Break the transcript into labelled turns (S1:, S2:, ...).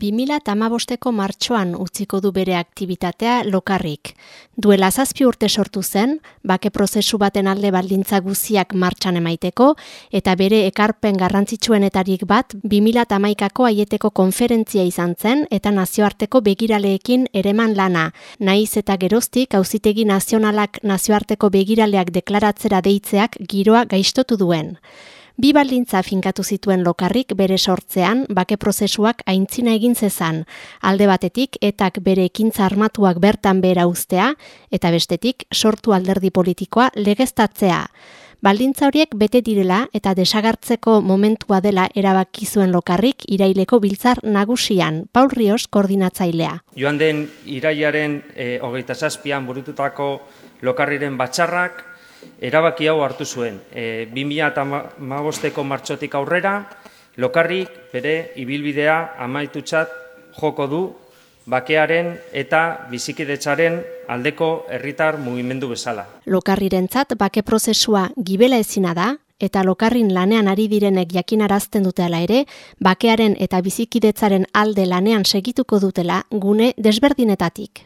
S1: 2008ko martxoan utziko du bere aktivitatea lokarrik. Duela zazpi urte sortu zen, bake prozesu baten alde baldintza guziak martxan emaiteko, eta bere ekarpen garrantzitsuenetarik bat 2008ko aieteko konferentzia izan zen eta nazioarteko begiraleekin ereman lana. Naiz eta geroztik auzitegi nazionalak nazioarteko begiraleak deklaratzera deitzeak giroa gaiztotu duen. Bi baldintza finkatu zituen lokarrik bere sortzean bake prozesuak aintzina egin zezan. Alde batetik etak bere ekintza armatuak bertan behera ustea eta bestetik sortu alderdi politikoa legeztatzea. Baldintza horiek bete direla eta desagartzeko momentua dela erabaki zuen lokarrik iraileko biltzar nagusian, Paul Rios koordinatzailea.
S2: Joan den irailaren e, hogeita zazpian burututako lokarriren batxarrak, erabaki hau hartu zuen. E, 2008ko martxotik aurrera, lokarrik bere ibilbidea amaitutzat joko du bakearen eta bizikidetzaren aldeko herritar mugimendu bezala.
S1: Lokarrirentzat bake prozesua gibela ezina da, eta lokarrin lanean ari direnek jakinarazten dutela ere, bakearen eta bizikidetzaren alde lanean segituko dutela gune desberdinetatik.